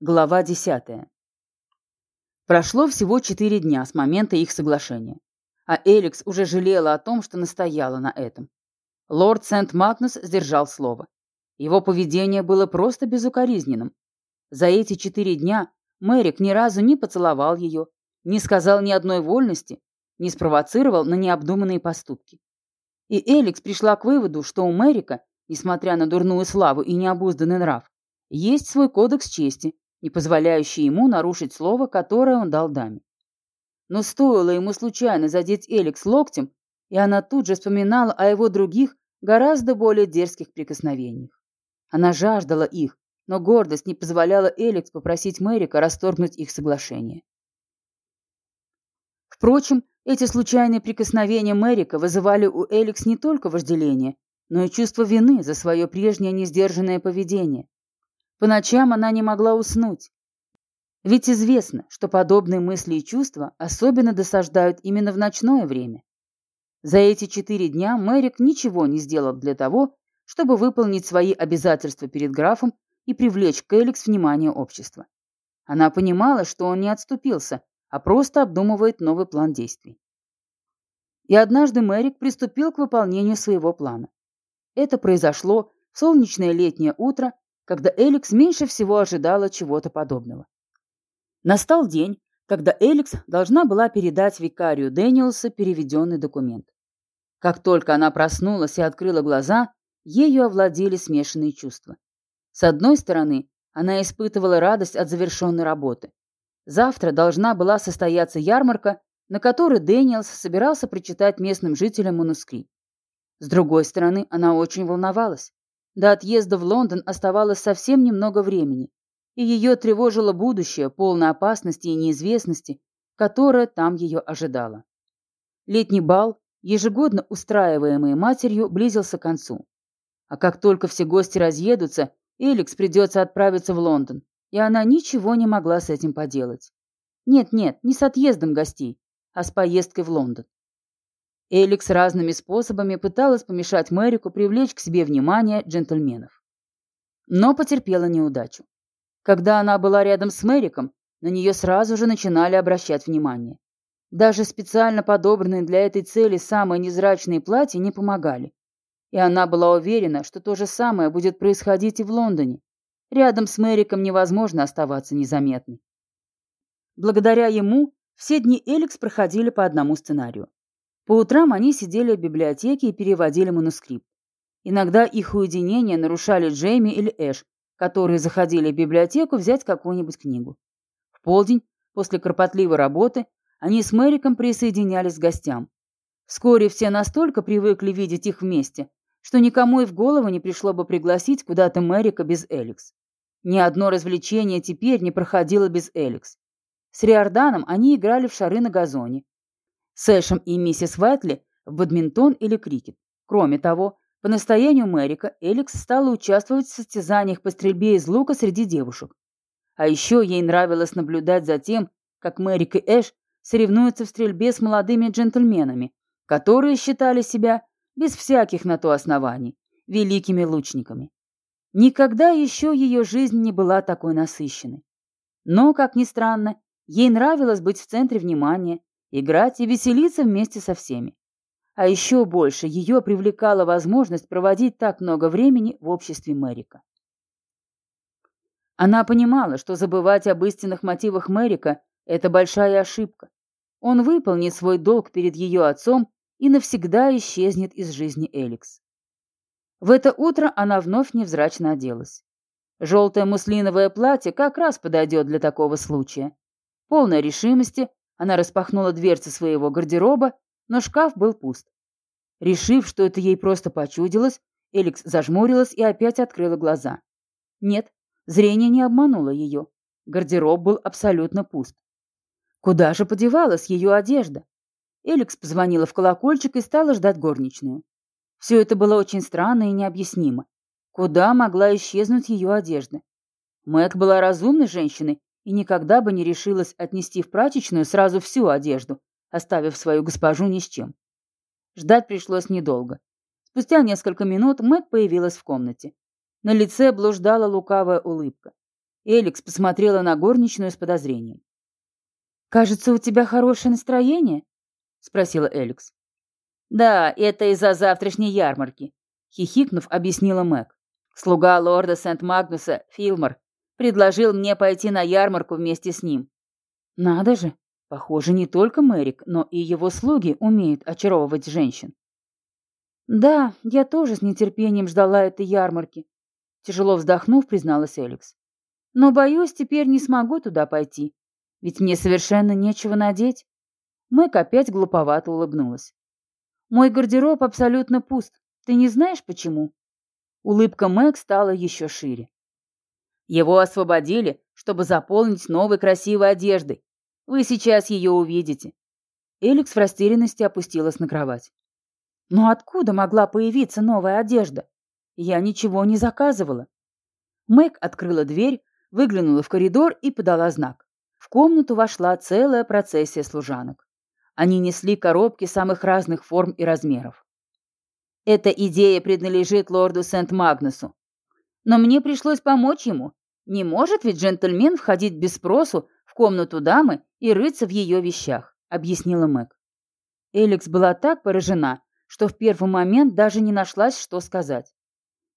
Глава 10. Прошло всего четыре дня с момента их соглашения, а Эликс уже жалела о том, что настояла на этом. Лорд Сент-Магнус сдержал слово. Его поведение было просто безукоризненным. За эти четыре дня Мэрик ни разу не поцеловал ее, не сказал ни одной вольности, не спровоцировал на необдуманные поступки. И Эликс пришла к выводу, что у Мэрика, несмотря на дурную славу и необузданный нрав, есть свой кодекс чести, не позволяющий ему нарушить слово, которое он дал даме. Но стоило ему случайно задеть Эликс локтем, и она тут же вспоминала о его других, гораздо более дерзких прикосновениях. Она жаждала их, но гордость не позволяла Эликс попросить Мэрика расторгнуть их соглашение. Впрочем, эти случайные прикосновения Мэрика вызывали у Эликс не только вожделение, но и чувство вины за свое прежнее несдержанное поведение. По ночам она не могла уснуть. Ведь известно, что подобные мысли и чувства особенно досаждают именно в ночное время. За эти четыре дня Мэрик ничего не сделал для того, чтобы выполнить свои обязательства перед графом и привлечь к Эликс внимание общества. Она понимала, что он не отступился, а просто обдумывает новый план действий. И однажды Мэрик приступил к выполнению своего плана. Это произошло в солнечное летнее утро когда Эликс меньше всего ожидала чего-то подобного. Настал день, когда Эликс должна была передать викарию Дэниелса переведенный документ. Как только она проснулась и открыла глаза, ею овладели смешанные чувства. С одной стороны, она испытывала радость от завершенной работы. Завтра должна была состояться ярмарка, на которой Дэниелс собирался прочитать местным жителям манускрипт. С другой стороны, она очень волновалась. До отъезда в Лондон оставалось совсем немного времени, и ее тревожило будущее, полное опасности и неизвестности, которое там ее ожидало. Летний бал, ежегодно устраиваемый матерью, близился к концу. А как только все гости разъедутся, Эликс придется отправиться в Лондон, и она ничего не могла с этим поделать. Нет-нет, не с отъездом гостей, а с поездкой в Лондон. Эликс разными способами пыталась помешать Мэрику привлечь к себе внимание джентльменов. Но потерпела неудачу. Когда она была рядом с Мэриком, на нее сразу же начинали обращать внимание. Даже специально подобранные для этой цели самые незрачные платья не помогали. И она была уверена, что то же самое будет происходить и в Лондоне. Рядом с Мэриком невозможно оставаться незаметной. Благодаря ему все дни Эликс проходили по одному сценарию. По утрам они сидели в библиотеке и переводили манускрипт. Иногда их уединение нарушали Джейми или Эш, которые заходили в библиотеку взять какую-нибудь книгу. В полдень, после кропотливой работы, они с Мэриком присоединялись к гостям. Вскоре все настолько привыкли видеть их вместе, что никому и в голову не пришло бы пригласить куда-то Мэрика без Эликс. Ни одно развлечение теперь не проходило без Эликс. С Риорданом они играли в шары на газоне, с Эшем и миссис Вайтли в бадминтон или крикет. Кроме того, по настоянию Мэрика Эликс стала участвовать в состязаниях по стрельбе из лука среди девушек. А еще ей нравилось наблюдать за тем, как Мэрик и Эш соревнуются в стрельбе с молодыми джентльменами, которые считали себя, без всяких на то оснований, великими лучниками. Никогда еще ее жизнь не была такой насыщенной. Но, как ни странно, ей нравилось быть в центре внимания, играть и веселиться вместе со всеми. А еще больше ее привлекала возможность проводить так много времени в обществе Мэрика. Она понимала, что забывать об истинных мотивах Мэрика – это большая ошибка. Он выполнит свой долг перед ее отцом и навсегда исчезнет из жизни Эликс. В это утро она вновь невзрачно оделась. Желтое муслиновое платье как раз подойдет для такого случая. Полной решимости она распахнула дверцы своего гардероба, но шкаф был пуст. Решив, что это ей просто почудилось, Эликс зажмурилась и опять открыла глаза. Нет, зрение не обмануло ее. Гардероб был абсолютно пуст. Куда же подевалась ее одежда? Эликс позвонила в колокольчик и стала ждать горничную. Все это было очень странно и необъяснимо. Куда могла исчезнуть ее одежда? Мэг была разумной женщиной и никогда бы не решилась отнести в прачечную сразу всю одежду, оставив свою госпожу ни с чем. Ждать пришлось недолго. Спустя несколько минут Мэг появилась в комнате. На лице блуждала лукавая улыбка. Эликс посмотрела на горничную с подозрением. «Кажется, у тебя хорошее настроение?» — спросила Эликс. «Да, это из-за завтрашней ярмарки», — хихикнув, объяснила Мэг. «Слуга лорда Сент-Магнуса, Филмор, предложил мне пойти на ярмарку вместе с ним». «Надо же! Похоже, не только Мэрик, но и его слуги умеют очаровывать женщин». «Да, я тоже с нетерпением ждала этой ярмарки», — тяжело вздохнув, призналась Эликс. «Но, боюсь, теперь не смогу туда пойти, ведь мне совершенно нечего надеть». Мэг опять глуповато улыбнулась. «Мой гардероб абсолютно пуст. Ты не знаешь, почему?» Улыбка Мэг стала еще шире. «Его освободили, чтобы заполнить новой красивой одеждой. Вы сейчас ее увидите». Эликс в растерянности опустилась на кровать. Но откуда могла появиться новая одежда? Я ничего не заказывала. Мэг открыла дверь, выглянула в коридор и подала знак. В комнату вошла целая процессия служанок. Они несли коробки самых разных форм и размеров. Эта идея принадлежит лорду Сент-Магнусу. Но мне пришлось помочь ему. Не может ведь джентльмен входить без спросу в комнату дамы и рыться в ее вещах, объяснила Мэг. Эликс была так поражена, что в первый момент даже не нашлась, что сказать.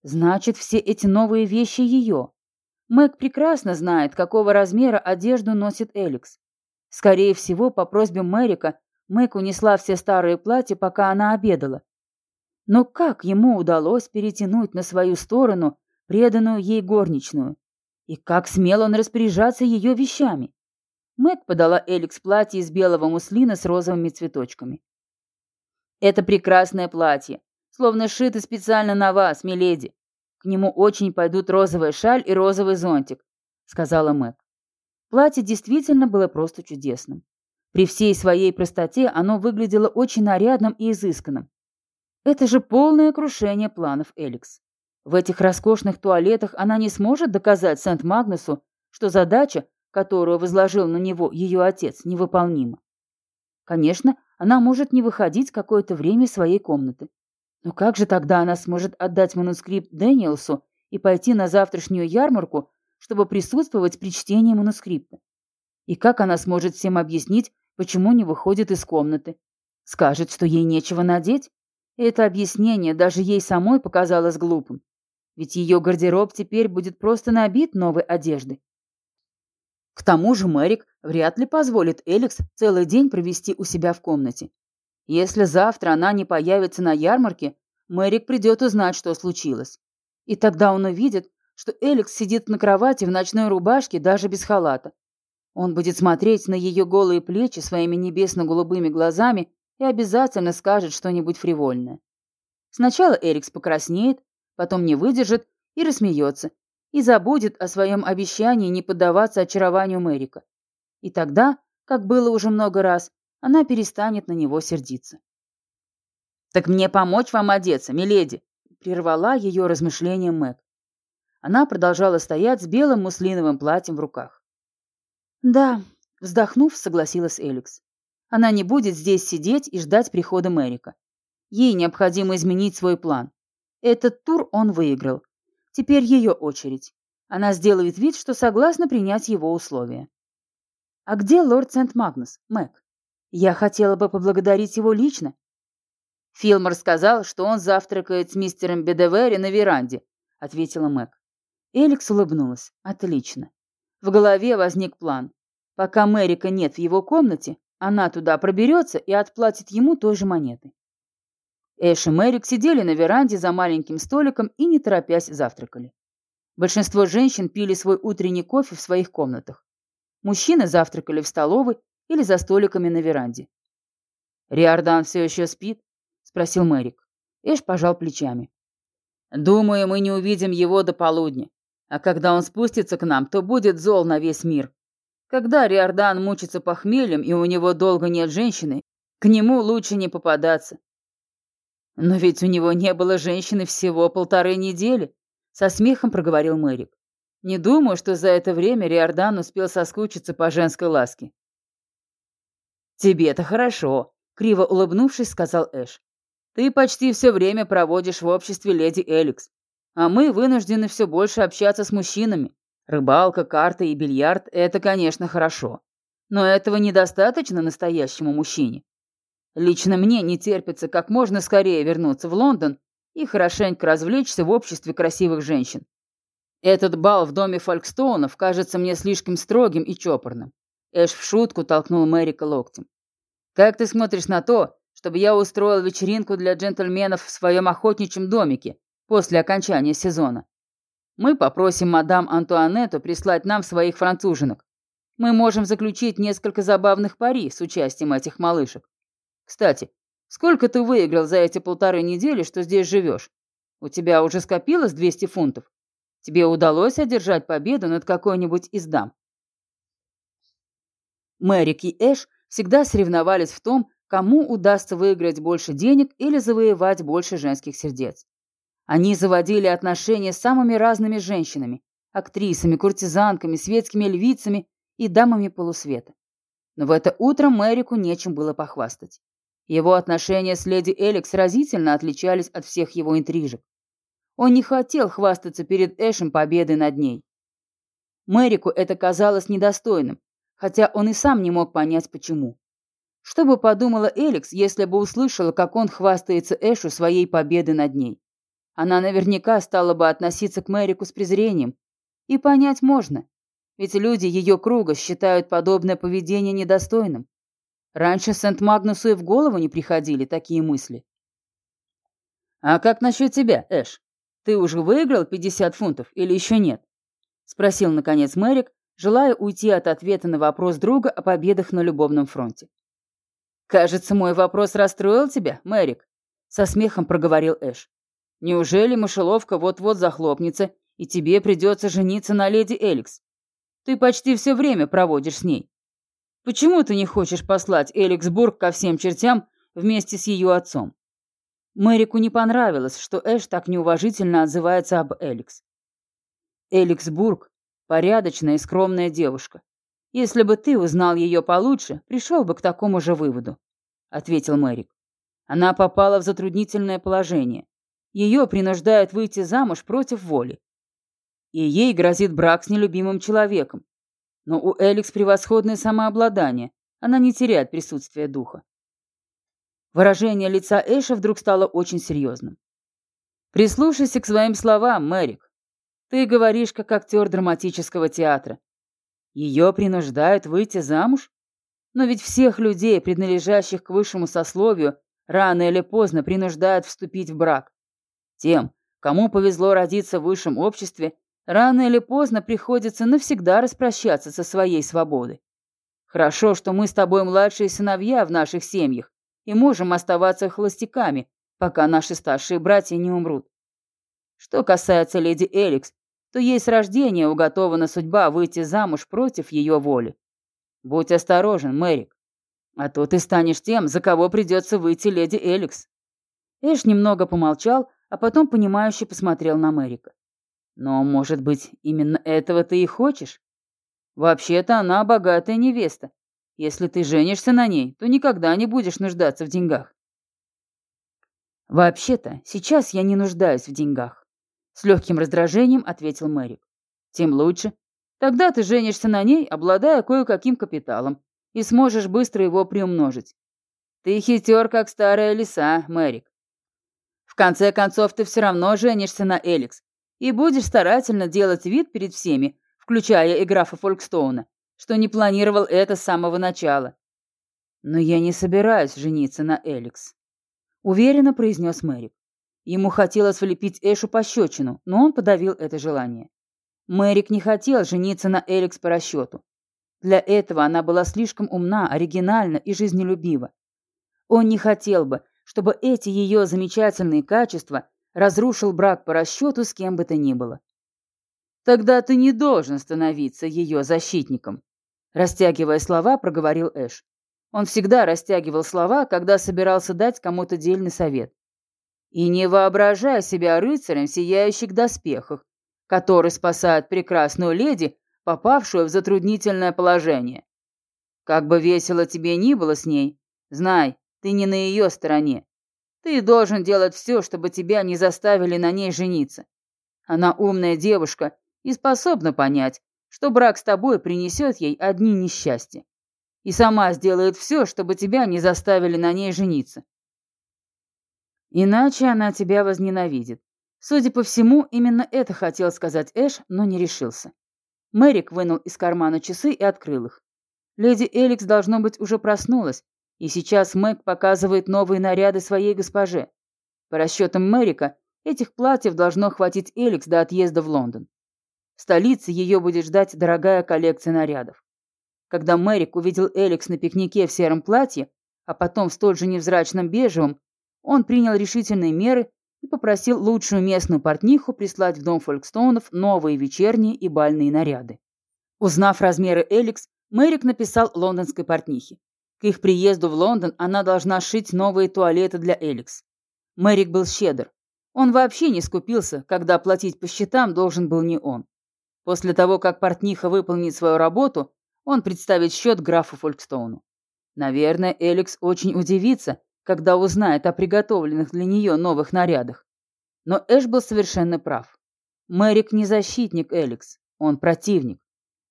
Значит, все эти новые вещи ее. Мэг прекрасно знает, какого размера одежду носит Эликс. Скорее всего, по просьбе Мэрика, Мэг унесла все старые платья, пока она обедала. Но как ему удалось перетянуть на свою сторону преданную ей горничную? И как смел он распоряжаться ее вещами? Мэг подала Эликс платье из белого муслина с розовыми цветочками. Это прекрасное платье, словно сшито специально на вас, миледи. К нему очень пойдут розовая шаль и розовый зонтик», — сказала Мэг. Платье действительно было просто чудесным. При всей своей простоте оно выглядело очень нарядным и изысканным. Это же полное крушение планов Эликс. В этих роскошных туалетах она не сможет доказать Сент-Магнусу, что задача, которую возложил на него ее отец, невыполнима. Конечно, она может не выходить какое-то время из своей комнаты. Но как же тогда она сможет отдать манускрипт Дэниелсу и пойти на завтрашнюю ярмарку, чтобы присутствовать при чтении манускрипта? И как она сможет всем объяснить, почему не выходит из комнаты? Скажет, что ей нечего надеть? это объяснение даже ей самой показалось глупым. Ведь ее гардероб теперь будет просто набит новой одеждой. К тому же Мэрик вряд ли позволит Эликс целый день провести у себя в комнате. Если завтра она не появится на ярмарке, Мэрик придет узнать, что случилось. И тогда он увидит, что Эликс сидит на кровати в ночной рубашке даже без халата. Он будет смотреть на ее голые плечи своими небесно-голубыми глазами и обязательно скажет что-нибудь фривольное. Сначала Эрикс покраснеет, потом не выдержит и рассмеется, и забудет о своем обещании не поддаваться очарованию Мэрика. И тогда, как было уже много раз, она перестанет на него сердиться. «Так мне помочь вам одеться, миледи!» — прервала ее размышления Мэг. Она продолжала стоять с белым муслиновым платьем в руках. «Да», — вздохнув, согласилась Эликс. «Она не будет здесь сидеть и ждать прихода Мэрика. Ей необходимо изменить свой план. Этот тур он выиграл, Теперь ее очередь. Она сделает вид, что согласна принять его условия. «А где лорд Сент-Магнус, Мэг? Я хотела бы поблагодарить его лично». «Филмор сказал, что он завтракает с мистером Бедевери на веранде», — ответила Мэг. Эликс улыбнулась. «Отлично». В голове возник план. Пока Мэрика нет в его комнате, она туда проберется и отплатит ему той же монетой. Эш и Мэрик сидели на веранде за маленьким столиком и, не торопясь, завтракали. Большинство женщин пили свой утренний кофе в своих комнатах. Мужчины завтракали в столовой или за столиками на веранде. «Риордан все еще спит?» — спросил Мэрик. Эш пожал плечами. «Думаю, мы не увидим его до полудня. А когда он спустится к нам, то будет зол на весь мир. Когда Риордан мучится похмельем и у него долго нет женщины, к нему лучше не попадаться. «Но ведь у него не было женщины всего полторы недели», — со смехом проговорил Мэрик. «Не думаю, что за это время Риордан успел соскучиться по женской ласке». «Тебе-то хорошо», — криво улыбнувшись, сказал Эш. «Ты почти все время проводишь в обществе леди Эликс, а мы вынуждены все больше общаться с мужчинами, Рыбалка, карты и бильярд – это, конечно, хорошо. Но этого недостаточно настоящему мужчине. Лично мне не терпится как можно скорее вернуться в Лондон и хорошенько развлечься в обществе красивых женщин. Этот бал в доме Фолкстоунов кажется мне слишком строгим и чопорным. Эш в шутку толкнул Мэрика локтем. «Как ты смотришь на то, чтобы я устроил вечеринку для джентльменов в своем охотничьем домике после окончания сезона? Мы попросим мадам Антуанетту прислать нам своих француженок. Мы можем заключить несколько забавных пари с участием этих малышек. Кстати, сколько ты выиграл за эти полторы недели, что здесь живешь? У тебя уже скопилось 200 фунтов? Тебе удалось одержать победу над какой-нибудь из дам?» Мэрик и Эш всегда соревновались в том, кому удастся выиграть больше денег или завоевать больше женских сердец. Они заводили отношения с самыми разными женщинами, актрисами, куртизанками, светскими львицами и дамами полусвета. Но в это утро Мэрику нечем было похвастать. Его отношения с леди Эликс разительно отличались от всех его интрижек. Он не хотел хвастаться перед Эшем победой над ней. Мэрику это казалось недостойным, хотя он и сам не мог понять, почему. Что бы подумала Эликс, если бы услышала, как он хвастается Эшу своей победой над ней? Она наверняка стала бы относиться к Мэрику с презрением. И понять можно, ведь люди ее круга считают подобное поведение недостойным. Раньше Сент-Магнусу и в голову не приходили такие мысли. «А как насчет тебя, Эш? Ты уже выиграл 50 фунтов или еще нет?» — спросил, наконец, Мэрик, желая уйти от ответа на вопрос друга о победах на любовном фронте. «Кажется, мой вопрос расстроил тебя, Мэрик», — со смехом проговорил Эш. «Неужели мышеловка вот-вот захлопнется, и тебе придется жениться на леди Эликс? Ты почти все время проводишь с ней. Почему ты не хочешь послать Эликсбург ко всем чертям вместе с ее отцом?» Мэрику не понравилось, что Эш так неуважительно отзывается об Эликс. Эликсбург Порядочная и скромная девушка. Если бы ты узнал ее получше, пришел бы к такому же выводу», — ответил Мэрик. «Она попала в затруднительное положение. Ее принуждают выйти замуж против воли. И ей грозит брак с нелюбимым человеком. Но у Эликс превосходное самообладание, она не теряет присутствие духа. Выражение лица Эша вдруг стало очень серьезным. «Прислушайся к своим словам, Мэрик. Ты говоришь, как актер драматического театра. Ее принуждают выйти замуж? Но ведь всех людей, принадлежащих к высшему сословию, рано или поздно принуждают вступить в брак. Тем, кому повезло родиться в высшем обществе, рано или поздно приходится навсегда распрощаться со своей свободой. Хорошо, что мы с тобой младшие сыновья в наших семьях и можем оставаться холостяками, пока наши старшие братья не умрут. Что касается леди Эликс, то ей с рождения уготована судьба выйти замуж против ее воли. Будь осторожен, Мэрик, а то ты станешь тем, за кого придется выйти леди Эликс. Эш немного помолчал, а потом понимающе посмотрел на Мэрика. Но, может быть, именно этого ты и хочешь? Вообще-то она богатая невеста. Если ты женишься на ней, то никогда не будешь нуждаться в деньгах. Вообще-то, сейчас я не нуждаюсь в деньгах. С легким раздражением ответил Мэрик. Тем лучше. Тогда ты женишься на ней, обладая кое-каким капиталом, и сможешь быстро его приумножить. Ты хитер, как старая лиса, Мэрик. В конце концов, ты все равно женишься на Эликс и будешь старательно делать вид перед всеми, включая и графа Фолкстоуна, что не планировал это с самого начала. Но я не собираюсь жениться на Эликс, уверенно произнес Мэрик. Ему хотелось влепить Эшу пощечину, но он подавил это желание. Мэрик не хотел жениться на Эликс по расчету. Для этого она была слишком умна, оригинальна и жизнелюбива. Он не хотел бы, чтобы эти ее замечательные качества разрушил брак по расчету с кем бы то ни было. «Тогда ты не должен становиться ее защитником», растягивая слова, проговорил Эш. Он всегда растягивал слова, когда собирался дать кому-то дельный совет. И не воображай себя рыцарем в сияющих доспехах, который спасает прекрасную леди, попавшую в затруднительное положение. Как бы весело тебе ни было с ней, знай, ты не на ее стороне. Ты должен делать все, чтобы тебя не заставили на ней жениться. Она умная девушка и способна понять, что брак с тобой принесет ей одни несчастья. И сама сделает все, чтобы тебя не заставили на ней жениться. Иначе она тебя возненавидит. Судя по всему, именно это хотел сказать Эш, но не решился. Мэрик вынул из кармана часы и открыл их. Леди Эликс, должно быть, уже проснулась, и сейчас Мэг показывает новые наряды своей госпоже. По расчетам Мэрика, этих платьев должно хватить Эликс до отъезда в Лондон. В столице ее будет ждать дорогая коллекция нарядов. Когда Мэрик увидел Эликс на пикнике в сером платье, а потом в столь же невзрачном бежевом, он принял решительные меры и попросил лучшую местную портниху прислать в дом Фолькстоунов новые вечерние и бальные наряды. Узнав размеры Эликс, Мэрик написал лондонской портнихе. К их приезду в Лондон она должна шить новые туалеты для Эликс. Мэрик был щедр. Он вообще не скупился, когда платить по счетам должен был не он. После того, как портниха выполнит свою работу, он представит счет графу Фолькстоуну. Наверное, Эликс очень удивится, когда узнает о приготовленных для нее новых нарядах. Но Эш был совершенно прав. Мэрик не защитник Эликс, он противник.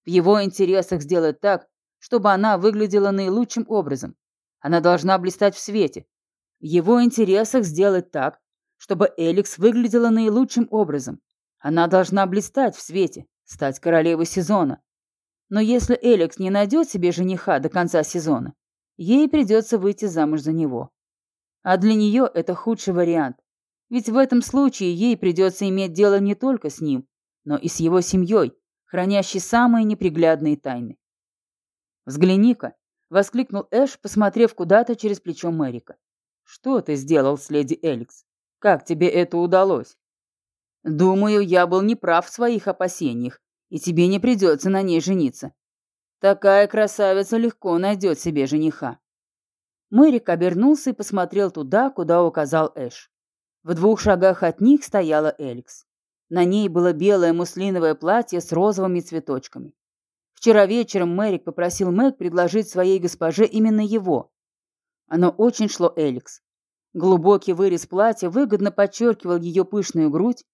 В его интересах сделать так, чтобы она выглядела наилучшим образом. Она должна блистать в свете. В его интересах сделать так, чтобы Эликс выглядела наилучшим образом. Она должна блистать в свете, стать королевой сезона. Но если Эликс не найдет себе жениха до конца сезона, ей придется выйти замуж за него. А для нее это худший вариант. Ведь в этом случае ей придется иметь дело не только с ним, но и с его семьей, хранящей самые неприглядные тайны. «Взгляни-ка!» — воскликнул Эш, посмотрев куда-то через плечо Мэрика. «Что ты сделал с леди Эликс? Как тебе это удалось?» «Думаю, я был неправ в своих опасениях, и тебе не придется на ней жениться. Такая красавица легко найдет себе жениха. Мэрик обернулся и посмотрел туда, куда указал Эш. В двух шагах от них стояла Эликс. На ней было белое муслиновое платье с розовыми цветочками. Вчера вечером Мэрик попросил Мэг предложить своей госпоже именно его. Оно очень шло Эликс. Глубокий вырез платья выгодно подчеркивал ее пышную грудь,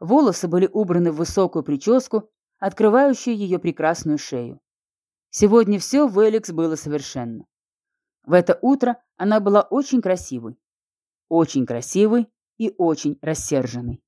волосы были убраны в высокую прическу, открывающую ее прекрасную шею. Сегодня все в Эликс было совершенно. В это утро она была очень красивой. Очень красивой и очень рассерженной.